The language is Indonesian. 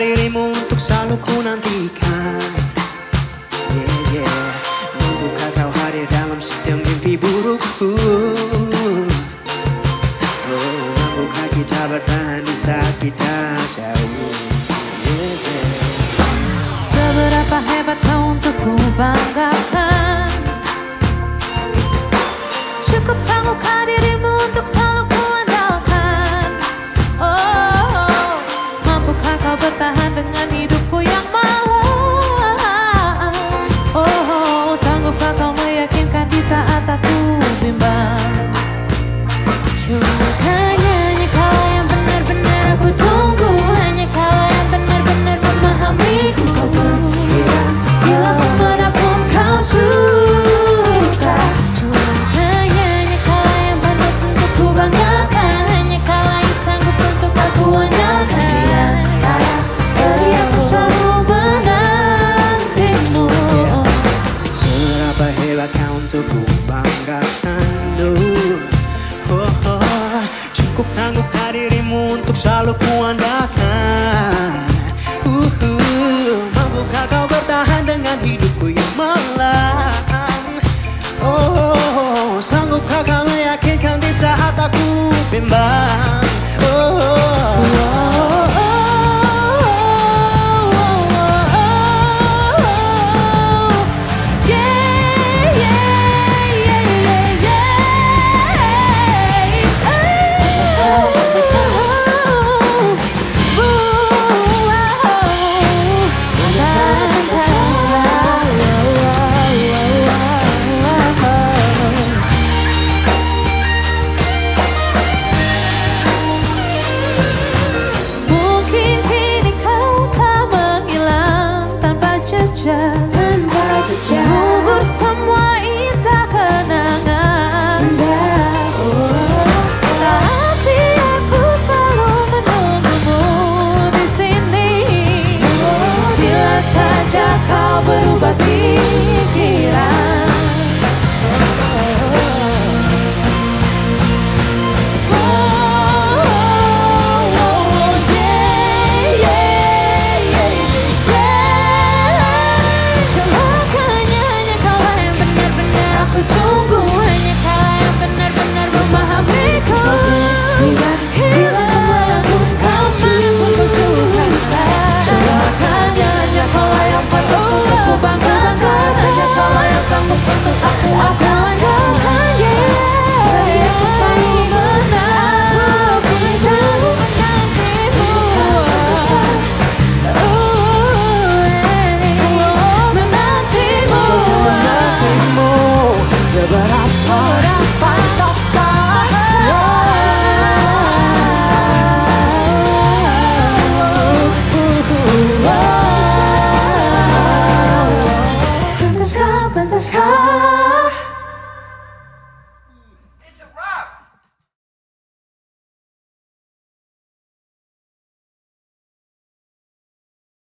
dirimu untuk selalu ku nantikan. Yeah, yeah. Mampukah kau hadir dalam setiap mimpi burukku? Oh, mampukah kita bertahan di saat kita jauh? Yeah, yeah. Seberapa hebat kau untuk Seberapa hebat kau untuk ku banggakan Duh, oh, oh. Cukup tangguh dirimu untuk selalu ku andalkan uh, uh. Mampukah kau bertahan dengan hidupku yang malam Oh, oh, oh. sanggupkah kau meyakinkan di saat aku bimbang